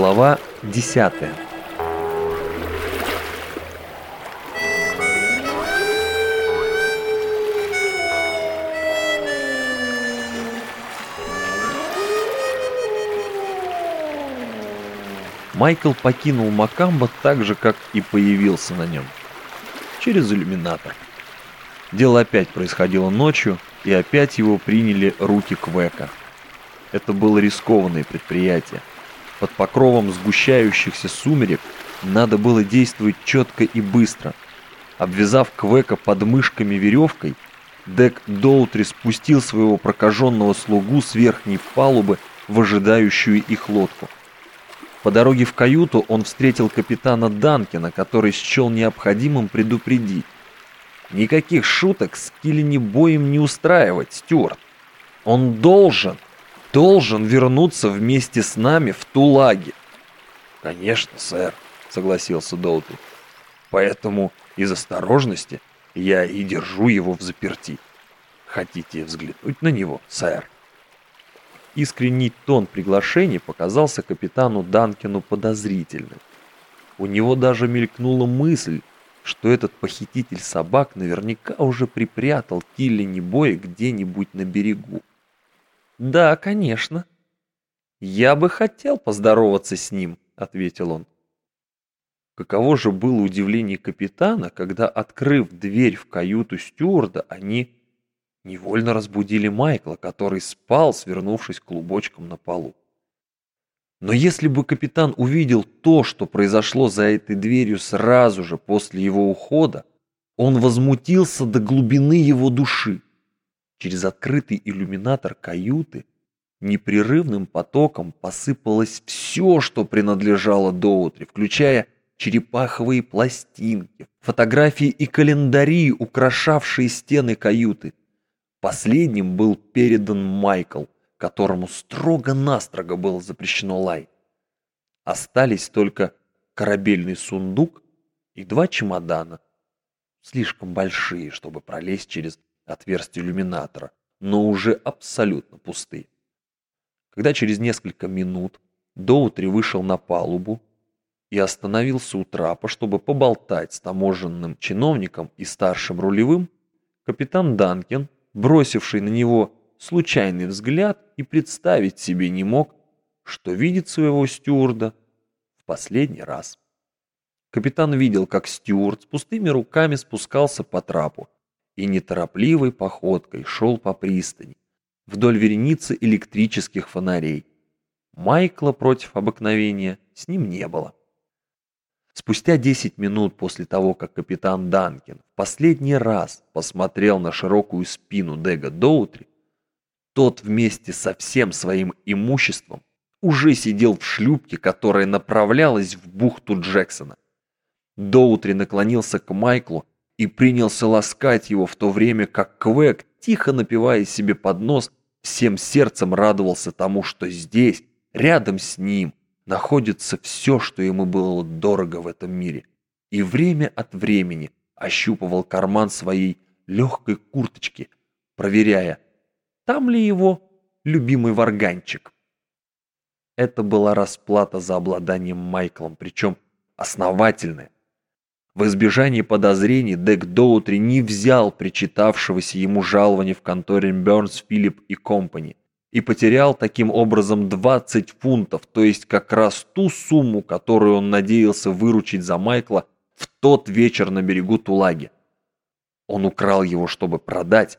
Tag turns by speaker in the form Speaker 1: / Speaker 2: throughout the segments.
Speaker 1: Глава 10 Майкл покинул Макамбо так же, как и появился на нем. Через иллюминатор. Дело опять происходило ночью, и опять его приняли руки Квека. Это было рискованное предприятие. Под покровом сгущающихся сумерек надо было действовать четко и быстро. Обвязав Квека подмышками веревкой, Дек Доутри спустил своего прокаженного слугу с верхней палубы в ожидающую их лодку. По дороге в каюту он встретил капитана Данкина, который счел необходимым предупредить. Никаких шуток с Киллини боем не устраивать, Стюарт. Он должен, должен вернуться вместе с нами в Тулаге.
Speaker 2: Конечно, сэр, согласился Доутри. Поэтому из осторожности я и держу его в заперти. Хотите взглянуть на него, сэр?
Speaker 1: Искренний тон приглашения показался капитану Данкину подозрительным. У него даже мелькнула мысль, что этот похититель собак наверняка уже припрятал Киллини Боя где-нибудь на берегу. «Да, конечно. Я бы хотел поздороваться с ним», — ответил он. Каково же было удивление капитана, когда, открыв дверь в каюту стюарда, они невольно разбудили Майкла, который спал, свернувшись клубочком на полу. Но если бы капитан увидел то, что произошло за этой дверью сразу же после его ухода, он возмутился до глубины его души. Через открытый иллюминатор каюты непрерывным потоком посыпалось все, что принадлежало Доутри, включая черепаховые пластинки, фотографии и календари, украшавшие стены каюты. Последним был передан Майкл, которому строго-настрого было запрещено лай. Остались только корабельный сундук и два чемодана, слишком большие, чтобы пролезть через отверстие иллюминатора, но уже абсолютно пустые. Когда через несколько минут Доутри вышел на палубу и остановился у трапа, чтобы поболтать с таможенным чиновником и старшим рулевым, капитан Данкин бросивший на него случайный взгляд и представить себе не мог, что видит своего стюарда в последний раз. Капитан видел, как стюард с пустыми руками спускался по трапу и неторопливой походкой шел по пристани вдоль вереницы электрических фонарей. Майкла против обыкновения с ним не было. Спустя 10 минут после того, как капитан Данкин в последний раз посмотрел на широкую спину Дега Доутри, тот вместе со всем своим имуществом уже сидел в шлюпке, которая направлялась в бухту Джексона. Доутри наклонился к Майклу и принялся ласкать его в то время, как Квек, тихо напивая себе под нос, всем сердцем радовался тому, что здесь, рядом с ним, находится все, что ему было дорого в этом мире, и время от времени ощупывал карман своей легкой курточки, проверяя, там ли его любимый варганчик. Это была расплата за обладанием Майклом, причем основательная. В избежании подозрений Дек Доутри не взял причитавшегося ему жалования в конторе Бернс, Филипп и Компани и потерял таким образом 20 фунтов, то есть как раз ту сумму, которую он надеялся выручить за Майкла в тот вечер на берегу Тулаги. Он украл его, чтобы продать,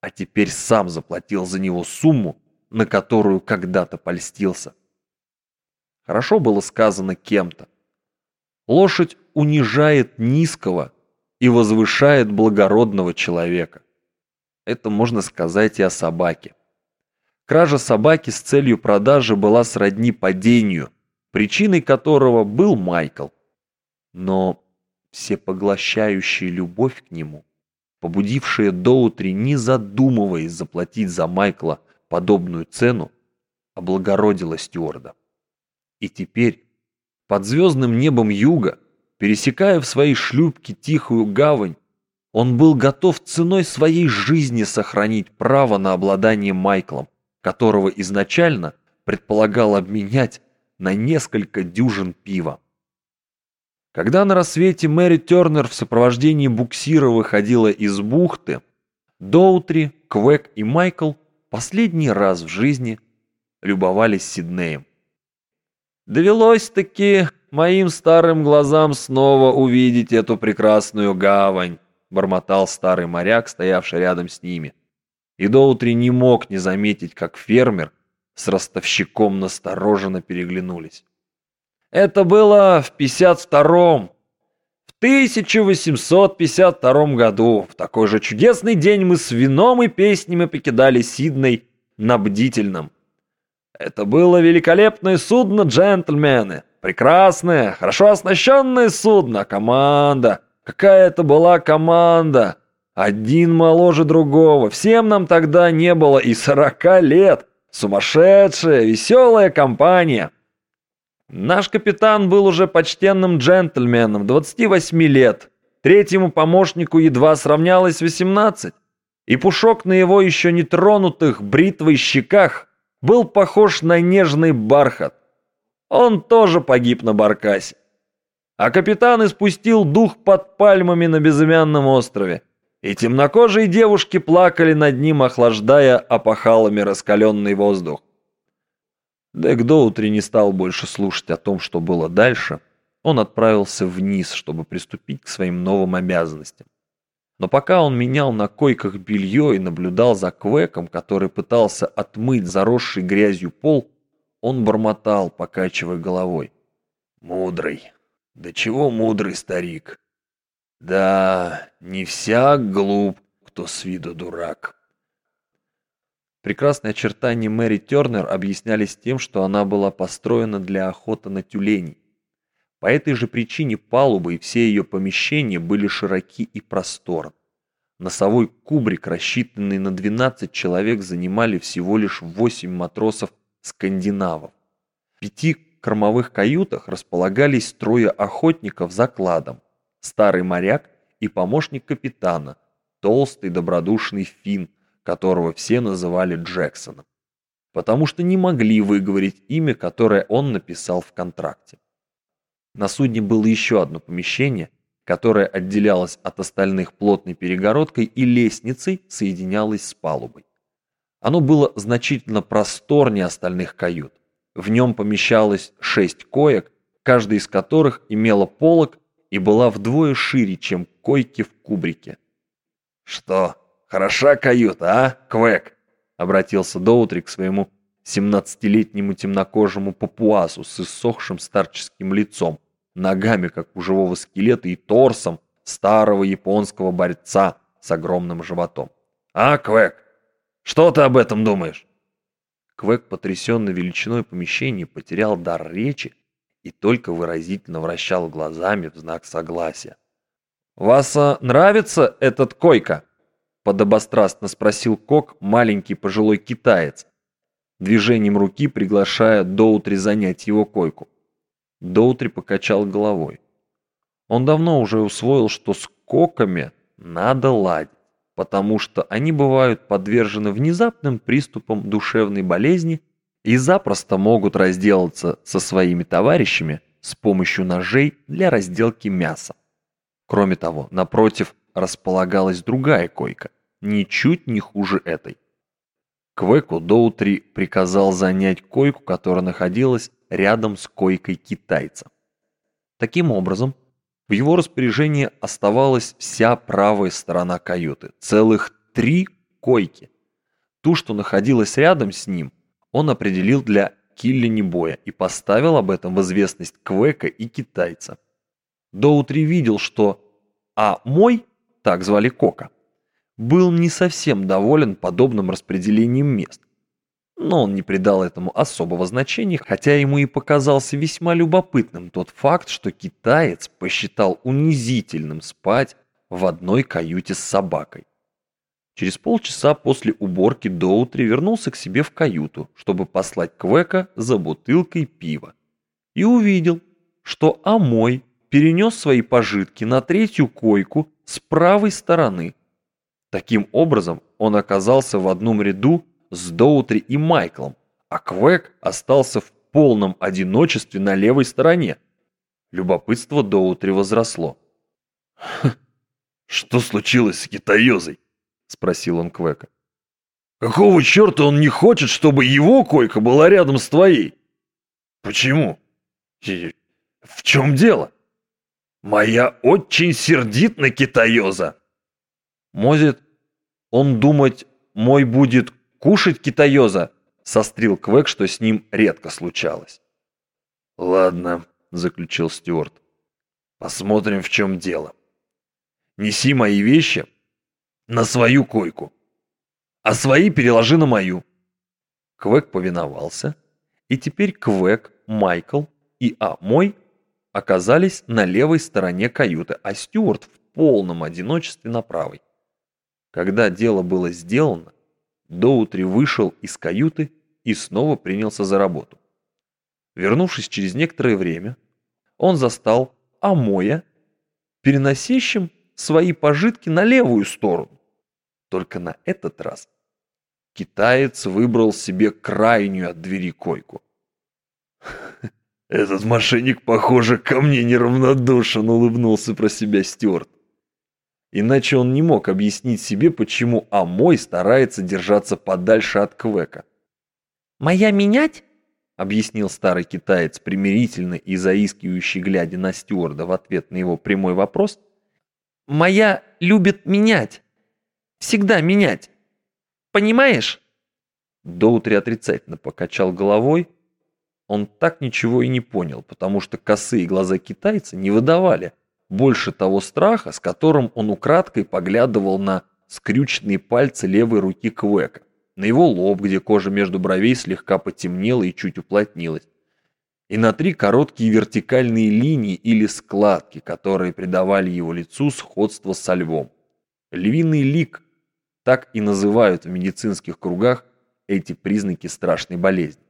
Speaker 1: а теперь сам заплатил за него сумму, на которую когда-то польстился. Хорошо было сказано кем-то. Лошадь унижает низкого и возвышает благородного человека. Это можно сказать и о собаке. Кража собаки с целью продажи была сродни падению, причиной которого был Майкл. Но всепоглощающая любовь к нему, побудившая Доутри, не задумываясь заплатить за Майкла подобную цену, облагородила стюарда. И теперь, под звездным небом юга, пересекая в своей шлюпке тихую гавань, он был готов ценой своей жизни сохранить право на обладание Майклом, которого изначально предполагал обменять на несколько дюжин пива. Когда на рассвете Мэри Тернер в сопровождении буксира выходила из бухты, Доутри, Квек и Майкл последний раз в жизни любовались Сиднеем. «Довелось-таки моим старым глазам снова увидеть эту прекрасную гавань», бормотал старый моряк, стоявший рядом с ними. И Доутри не мог не заметить, как фермер с ростовщиком настороженно переглянулись. Это было в 52-м. В 1852 году, в такой же чудесный день, мы с вином и песнями покидали Сидней на Бдительном. Это было великолепное судно, джентльмены. Прекрасное, хорошо оснащенное судно. Команда. Какая это была команда. Один моложе другого. Всем нам тогда не было и сорока лет. Сумасшедшая, веселая компания. Наш капитан был уже почтенным джентльменом, 28 лет. Третьему помощнику едва сравнялось 18. И пушок на его еще не тронутых бритвой щеках был похож на нежный бархат. Он тоже погиб на баркасе. А капитан испустил дух под пальмами на безымянном острове. И темнокожие девушки плакали над ним, охлаждая опахалами раскаленный воздух. Дек Доутри не стал больше слушать о том, что было дальше. Он отправился вниз, чтобы приступить к своим новым обязанностям. Но пока он менял на койках белье и наблюдал за Квеком, который пытался отмыть заросший грязью пол, он бормотал, покачивая головой. «Мудрый. Да чего мудрый старик? Да, не всяк глуп, кто с виду дурак». Прекрасные очертания Мэри Тернер объяснялись тем, что она была построена для охоты на тюленей. По этой же причине палубы и все ее помещения были широки и просторны. Носовой кубрик, рассчитанный на 12 человек, занимали всего лишь 8 матросов-скандинавов. В пяти кормовых каютах располагались трое охотников за кладом, старый моряк и помощник капитана, толстый добродушный фин, которого все называли Джексоном, потому что не могли выговорить имя, которое он написал в контракте. На судне было еще одно помещение, которое отделялось от остальных плотной перегородкой и лестницей соединялось с палубой. Оно было значительно просторнее остальных кают. В нем помещалось шесть коек, каждая из которых имела полог и была вдвое шире, чем койки в кубрике. «Что, хороша каюта, а, Квек?» — обратился Доутри к своему семнадцатилетнему темнокожему папуасу с иссохшим старческим лицом, ногами, как у живого скелета, и торсом старого японского борца с огромным животом. «А, Квек, что ты об этом думаешь?» Квек, потрясенный величиной помещения, потерял дар речи и только выразительно вращал глазами в знак согласия. «Вас а, нравится этот койка?» подобострастно спросил Кок, маленький пожилой китаец, движением руки приглашая Доутри занять его койку. Доутри покачал головой. Он давно уже усвоил, что с коками надо ладить, потому что они бывают подвержены внезапным приступам душевной болезни и запросто могут разделаться со своими товарищами с помощью ножей для разделки мяса. Кроме того, напротив располагалась другая койка, ничуть не хуже этой. Квеку Доутри приказал занять койку, которая находилась рядом с койкой китайца. Таким образом, в его распоряжении оставалась вся правая сторона каюты, целых три койки. Ту, что находилась рядом с ним, он определил для Киллини боя и поставил об этом в известность Квека и китайца. Доутри видел, что «А мой», так звали Кока, был не совсем доволен подобным распределением мест. Но он не придал этому особого значения, хотя ему и показался весьма любопытным тот факт, что китаец посчитал унизительным спать в одной каюте с собакой. Через полчаса после уборки Доутри вернулся к себе в каюту, чтобы послать Квека за бутылкой пива. И увидел, что Амой перенес свои пожитки на третью койку с правой стороны. Таким образом, он оказался в одном ряду с Доутри и Майклом, а Квек остался в полном одиночестве на левой стороне. Любопытство Доутри возросло.
Speaker 2: «Что случилось с китаёзой?» — спросил он Квека.
Speaker 1: «Какого черта он не хочет, чтобы его койка была рядом с твоей?»
Speaker 2: «Почему?
Speaker 1: В чем дело?» «Моя очень сердит на китаёза!» «Может, он думать, мой будет кушать китаёза?» Сострил Квек, что с ним редко случалось.
Speaker 2: «Ладно», — заключил Стюарт. «Посмотрим, в чем дело. Неси мои вещи на свою койку, а свои переложи на мою».
Speaker 1: Квек повиновался, и теперь Квек, Майкл и А. Мой оказались на левой стороне каюты, а Стюарт в полном одиночестве на правой. Когда дело было сделано, Доутри вышел из каюты и снова принялся за работу. Вернувшись через некоторое время, он застал Амоя, переносящим свои пожитки на левую сторону. Только на этот раз китаец выбрал себе крайнюю от двери койку.
Speaker 2: «Этот мошенник, похоже, ко мне неравнодушен», — улыбнулся про себя Стюарт.
Speaker 1: Иначе он не мог объяснить себе, почему Амой старается держаться подальше от Квека. «Моя менять?» — объяснил старый китаец, примирительно и заискивающий, глядя на стюарда в ответ на его прямой вопрос. «Моя любит менять. Всегда менять. Понимаешь?» Доутри отрицательно покачал головой. Он так ничего и не понял, потому что косые глаза китайца не выдавали — больше того страха, с которым он украдкой поглядывал на скрюченные пальцы левой руки Квека, на его лоб, где кожа между бровей слегка потемнела и чуть уплотнилась, и на три короткие вертикальные линии или складки, которые придавали его лицу сходство со львом. Львиный лик так и называют в медицинских кругах эти признаки страшной болезни.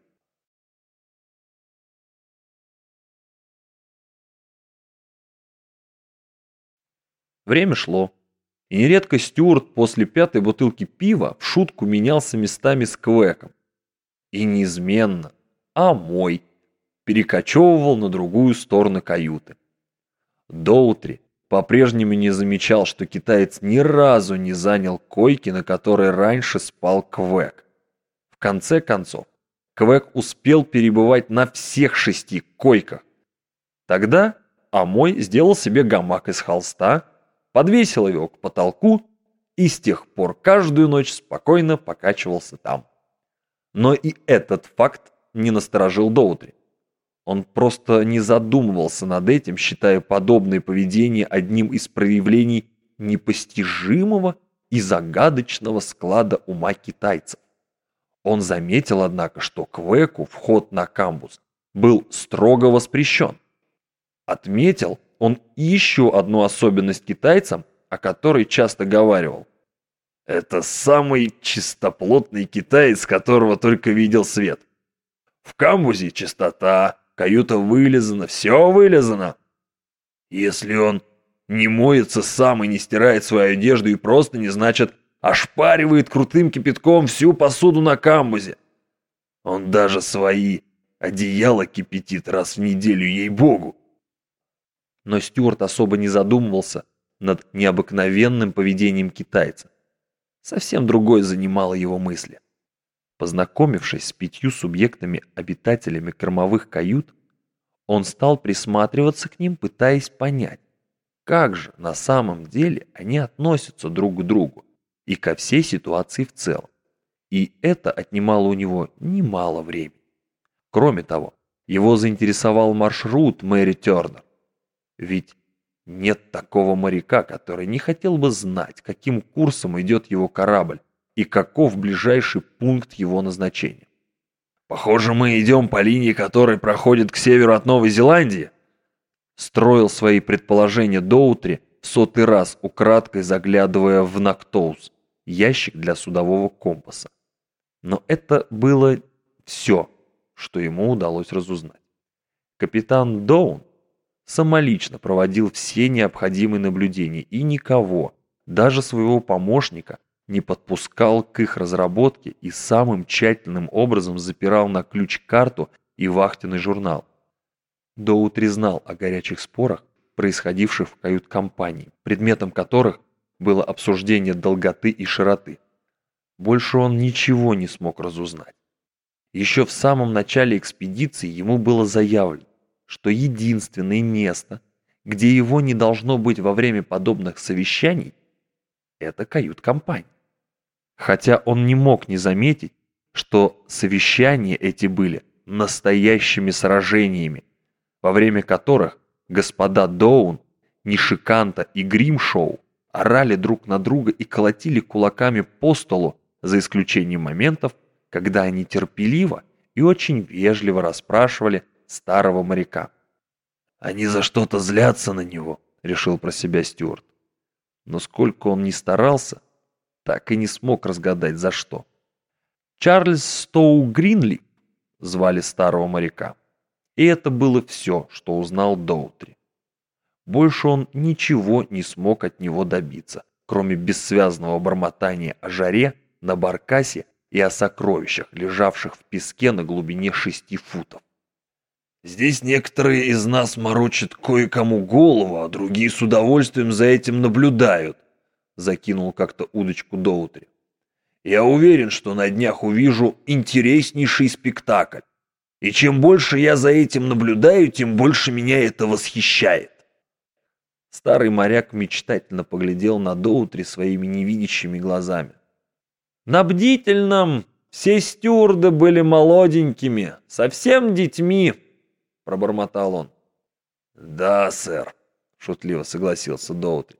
Speaker 1: Время шло. И нередко Стюарт после пятой бутылки пива в шутку менялся местами с Квеком. И неизменно, а мой, перекочевывал на другую сторону каюты. Доутри по-прежнему не замечал, что китаец ни разу не занял койки, на которой раньше спал Квек. В конце концов, Квек успел перебывать на всех шести койках. Тогда Амой сделал себе гамак из холста, подвесил его к потолку и с тех пор каждую ночь спокойно покачивался там. Но и этот факт не насторожил Доутри. Он просто не задумывался над этим, считая подобное поведение одним из проявлений непостижимого и загадочного склада ума китайцев. Он заметил, однако, что Квеку вход на камбус был строго воспрещен. Отметил, он еще одну особенность китайцам, о которой часто говаривал.
Speaker 2: Это самый чистоплотный китаец, которого только видел свет. В камбузе чистота, каюта вылезана, все вылезано. Если он не моется сам и не стирает свою одежду и просто не значит ошпаривает крутым кипятком всю посуду на камбузе. Он даже свои одеяла кипятит раз в неделю, ей-богу
Speaker 1: но Стюарт особо не задумывался над необыкновенным поведением китайца. Совсем другое занимало его мысли. Познакомившись с пятью субъектами-обитателями кормовых кают, он стал присматриваться к ним, пытаясь понять, как же на самом деле они относятся друг к другу и ко всей ситуации в целом. И это отнимало у него немало времени. Кроме того, его заинтересовал маршрут Мэри Тернер. Ведь нет такого моряка, который не хотел бы знать, каким курсом идет его корабль и каков ближайший пункт его назначения.
Speaker 2: «Похоже, мы идем по линии, которая проходит к северу от Новой Зеландии»,
Speaker 1: строил свои предположения Доутри в сотый раз, украдкой заглядывая в Нактоус, ящик для судового компаса. Но это было все, что ему удалось разузнать. Капитан Доун самолично проводил все необходимые наблюдения и никого, даже своего помощника, не подпускал к их разработке и самым тщательным образом запирал на ключ карту и вахтенный журнал. Доутри знал о горячих спорах, происходивших в кают-компании, предметом которых было обсуждение долготы и широты. Больше он ничего не смог разузнать. Еще в самом начале экспедиции ему было заявлено, что единственное место, где его не должно быть во время подобных совещаний, это кают-компания. Хотя он не мог не заметить, что совещания эти были настоящими сражениями, во время которых господа Доун, Нишиканта и Гримшоу орали друг на друга и колотили кулаками по столу, за исключением моментов, когда они терпеливо и очень вежливо расспрашивали старого моряка. «Они за что-то злятся на него», — решил про себя Стюарт. Но сколько он ни старался, так и не смог разгадать за что. Чарльз Стоу Гринли звали старого моряка. И это было все, что узнал Доутри. Больше он ничего не смог от него добиться, кроме бессвязного бормотания о жаре на баркасе и о сокровищах, лежавших в песке на глубине шести футов.
Speaker 2: Здесь некоторые из нас морочат кое-кому голову, а другие с удовольствием за этим наблюдают закинул как-то удочку Доутри. Я уверен, что на днях увижу интереснейший спектакль. И чем больше я за этим наблюдаю, тем больше меня это восхищает.
Speaker 1: Старый моряк мечтательно поглядел на Доутри своими невидящими глазами. На бдительном все стюарды были молоденькими, совсем детьми, пробормотал он.
Speaker 2: Да, сэр, шутливо согласился Доутри.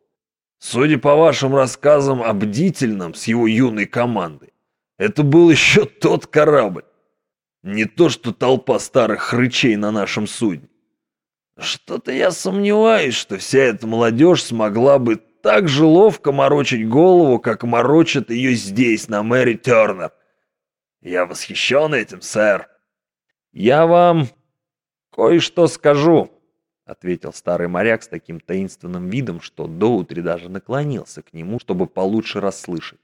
Speaker 2: Судя по вашим рассказам о бдительном с его юной командой, это был еще тот корабль. Не то, что толпа старых хрычей на нашем судне. Что-то я сомневаюсь, что вся эта молодежь смогла бы так же ловко морочить голову, как морочат ее здесь, на Мэри Тернер. Я восхищен этим, сэр.
Speaker 1: Я вам кое-что скажу, — ответил старый моряк с таким таинственным видом, что Доутри даже наклонился к нему, чтобы получше расслышать.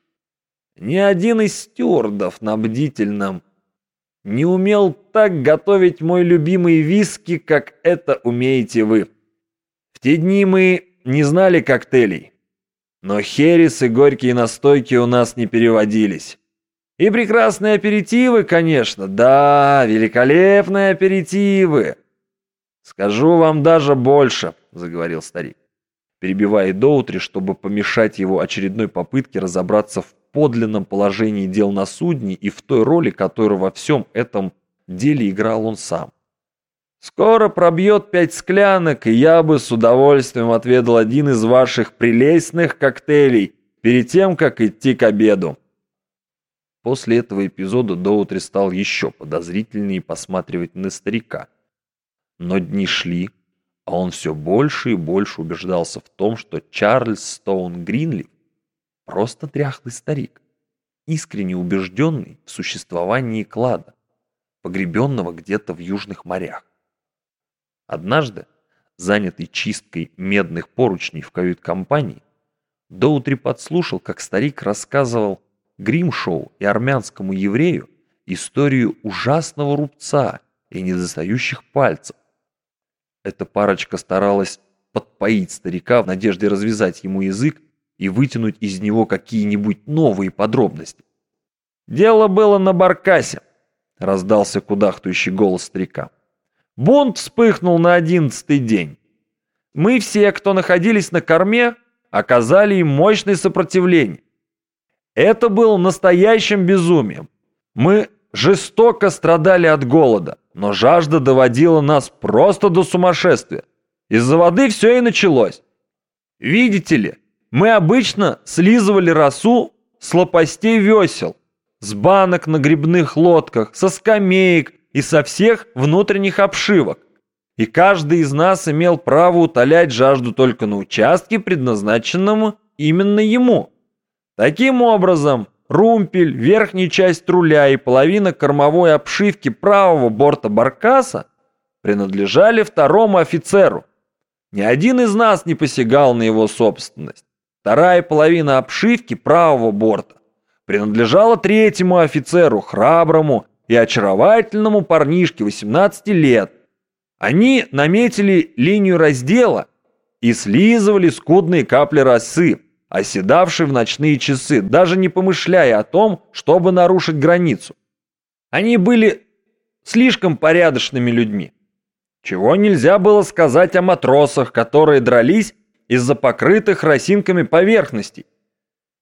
Speaker 1: «Ни один из стюардов на бдительном не умел так готовить мой любимый виски, как это умеете вы. В те дни мы не знали коктейлей, но херес и горькие настойки у нас не переводились. И прекрасные аперитивы, конечно, да, великолепные аперитивы». «Скажу вам даже больше», — заговорил старик, перебивая Доутри, чтобы помешать его очередной попытке разобраться в подлинном положении дел на судне и в той роли, которую во всем этом деле играл он сам. «Скоро пробьет пять склянок, и я бы с удовольствием отведал один из ваших прелестных коктейлей перед тем, как идти к обеду». После этого эпизода Доутри стал еще подозрительнее посматривать на старика — но дни шли, а он все больше и больше убеждался в том, что Чарльз Стоун Гринли просто дряхлый старик, искренне убежденный в существовании клада, погребенного где-то в южных морях. Однажды, занятый чисткой медных поручней в кают-компании, Доутри подслушал, как старик рассказывал Гримшоу и армянскому еврею историю ужасного рубца и недостающих пальцев, эта парочка старалась подпоить старика в надежде развязать ему язык и вытянуть из него какие-нибудь новые подробности. «Дело было на Баркасе», — раздался кудахтающий голос старика. «Бунт вспыхнул на одиннадцатый день. Мы все, кто находились на корме, оказали им мощное сопротивление. Это было настоящим безумием. Мы жестоко страдали от голода, но жажда доводила нас просто до сумасшествия. Из-за воды все и началось. Видите ли, мы обычно слизывали росу с лопастей весел, с банок на грибных лодках, со скамеек и со всех внутренних обшивок. И каждый из нас имел право утолять жажду только на участке, предназначенном именно ему. Таким образом, румпель, верхняя часть руля и половина кормовой обшивки правого борта баркаса принадлежали второму офицеру. Ни один из нас не посягал на его собственность. Вторая половина обшивки правого борта принадлежала третьему офицеру, храброму и очаровательному парнишке 18 лет. Они наметили линию раздела и слизывали скудные капли росы, оседавшие в ночные часы, даже не помышляя о том, чтобы нарушить границу. Они были слишком порядочными людьми. Чего нельзя было сказать о матросах, которые дрались из-за покрытых росинками поверхностей.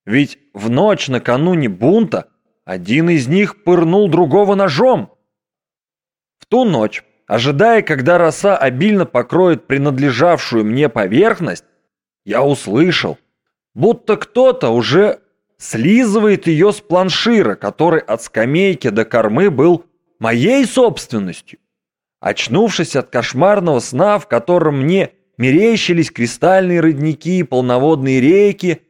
Speaker 1: Ведь в ночь накануне бунта один из них пырнул другого ножом. В ту ночь, ожидая, когда роса обильно покроет принадлежавшую мне поверхность, я услышал, будто кто-то уже слизывает ее с планшира, который от скамейки до кормы был моей собственностью. Очнувшись от кошмарного сна, в котором мне мерещились кристальные родники и полноводные реки,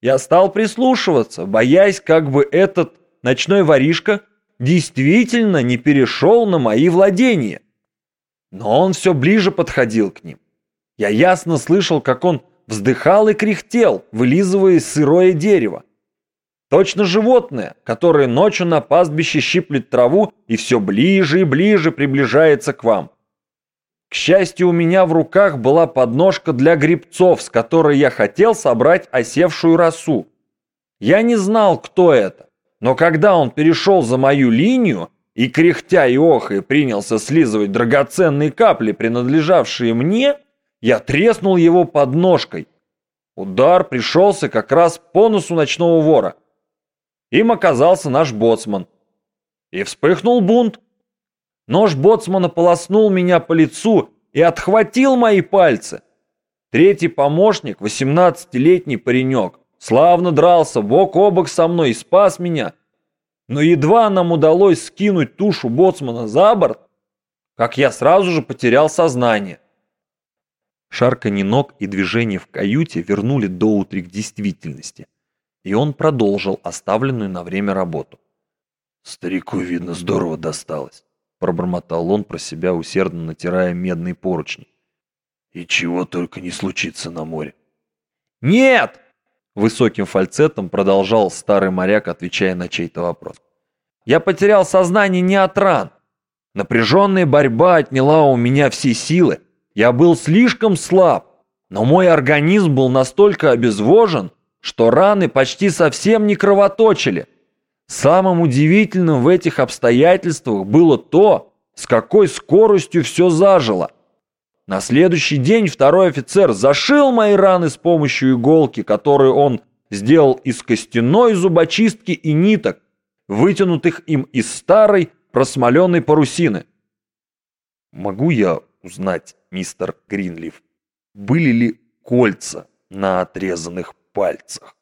Speaker 1: я стал прислушиваться, боясь, как бы этот ночной воришка действительно не перешел на мои владения. Но он все ближе подходил к ним. Я ясно слышал, как он вздыхал и кряхтел, вылизывая сырое дерево. Точно животное, которое ночью на пастбище щиплет траву и все ближе и ближе приближается к вам. К счастью, у меня в руках была подножка для грибцов, с которой я хотел собрать осевшую росу. Я не знал, кто это, но когда он перешел за мою линию и, кряхтя и охая, принялся слизывать драгоценные капли, принадлежавшие мне, я треснул его подножкой. Удар пришелся как раз по носу ночного вора. Им оказался наш боцман. И вспыхнул бунт. Нож боцмана полоснул меня по лицу и отхватил мои пальцы. Третий помощник, 18-летний паренек, славно дрался бок о бок со мной и спас меня. Но едва нам удалось скинуть тушу боцмана за борт, как я сразу же потерял сознание. Шарканье ног и движение в каюте вернули Доутри к действительности – и он продолжил оставленную на время работу.
Speaker 2: «Старику, видно, здорово досталось», —
Speaker 1: пробормотал он про себя, усердно натирая медные поручни.
Speaker 2: «И чего только не случится на море».
Speaker 1: «Нет!» — высоким фальцетом продолжал старый моряк, отвечая на чей-то вопрос. «Я потерял сознание не от ран. Напряженная борьба отняла у меня все силы. Я был слишком слаб, но мой организм был настолько обезвожен, что раны почти совсем не кровоточили. Самым удивительным в этих обстоятельствах было то, с какой скоростью все зажило. На следующий день второй офицер зашил мои раны с помощью иголки, которую он сделал из костяной зубочистки и ниток, вытянутых им из старой просмоленной парусины. Могу я узнать, мистер Гринлиф, были ли кольца на отрезанных пальцах.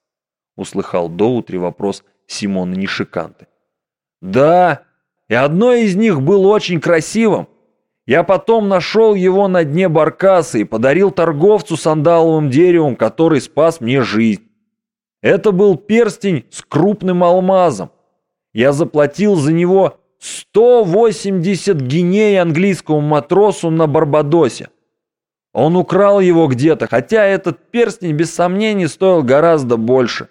Speaker 1: Услыхал Доутри вопрос Симона Нишиканты. Да, и одно из них было очень красивым. Я потом нашел его на дне баркаса и подарил торговцу сандаловым деревом, который спас мне жизнь. Это был перстень с крупным алмазом. Я заплатил за него 180 гиней английскому матросу на Барбадосе. Он украл его где-то, хотя этот перстень без сомнений стоил гораздо больше.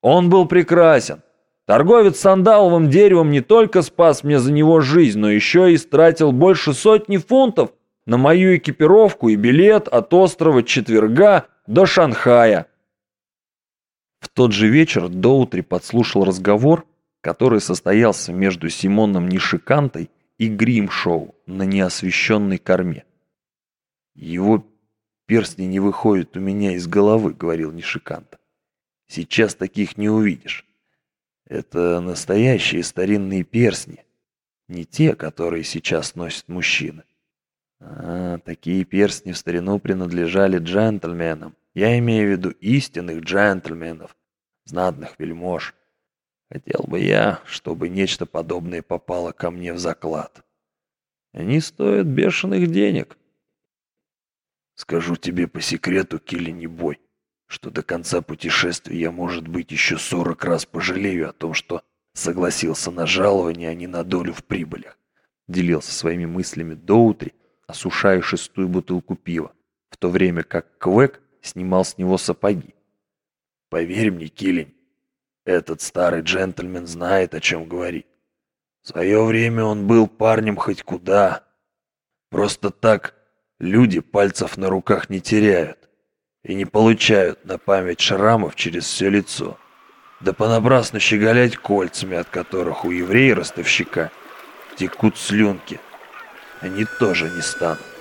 Speaker 1: Он был прекрасен. Торговец сандаловым деревом не только спас мне за него жизнь, но еще и истратил больше сотни фунтов на мою экипировку и билет от острова Четверга до Шанхая. В тот же вечер Доутри подслушал разговор, который состоялся между Симоном Нишикантой и Гримшоу на неосвещенной корме. «Его перстни не выходят у меня из головы», — говорил Нишиканта. «Сейчас таких не увидишь. Это настоящие старинные перстни, не те, которые сейчас носят мужчины. А, такие перстни в старину принадлежали джентльменам. Я имею в виду истинных джентльменов, знатных вельмож. Хотел бы я, чтобы нечто подобное попало ко мне в заклад. Они стоят бешеных денег».
Speaker 2: Скажу тебе по секрету, Килли, не бой, что до конца путешествия я, может быть, еще сорок раз пожалею о том, что согласился на жалование, а не на долю в прибылях.
Speaker 1: Делился своими мыслями Доутри, осушая шестую бутылку пива, в то время как Квек снимал с него сапоги.
Speaker 2: Поверь мне, Килень, этот старый джентльмен знает, о чем говорит. В свое время он был парнем хоть куда. Просто так люди пальцев на руках не теряют и не получают на память шрамов через все лицо. Да понапрасну щеголять кольцами, от которых у еврея-ростовщика текут слюнки. Они тоже не станут.